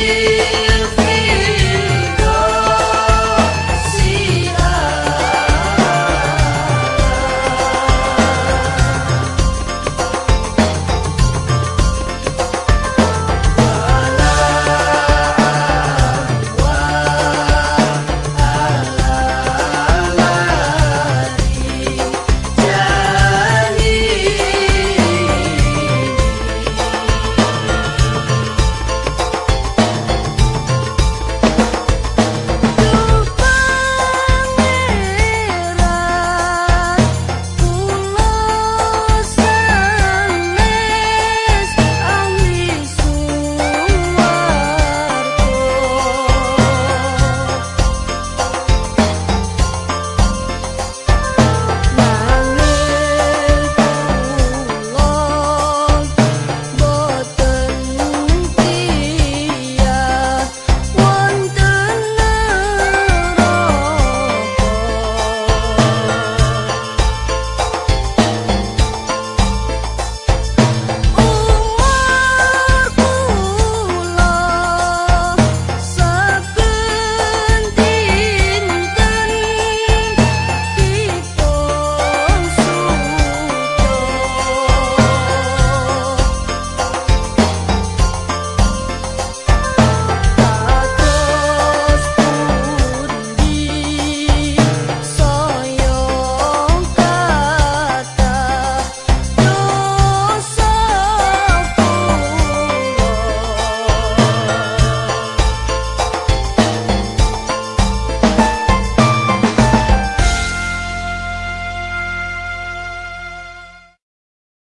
You.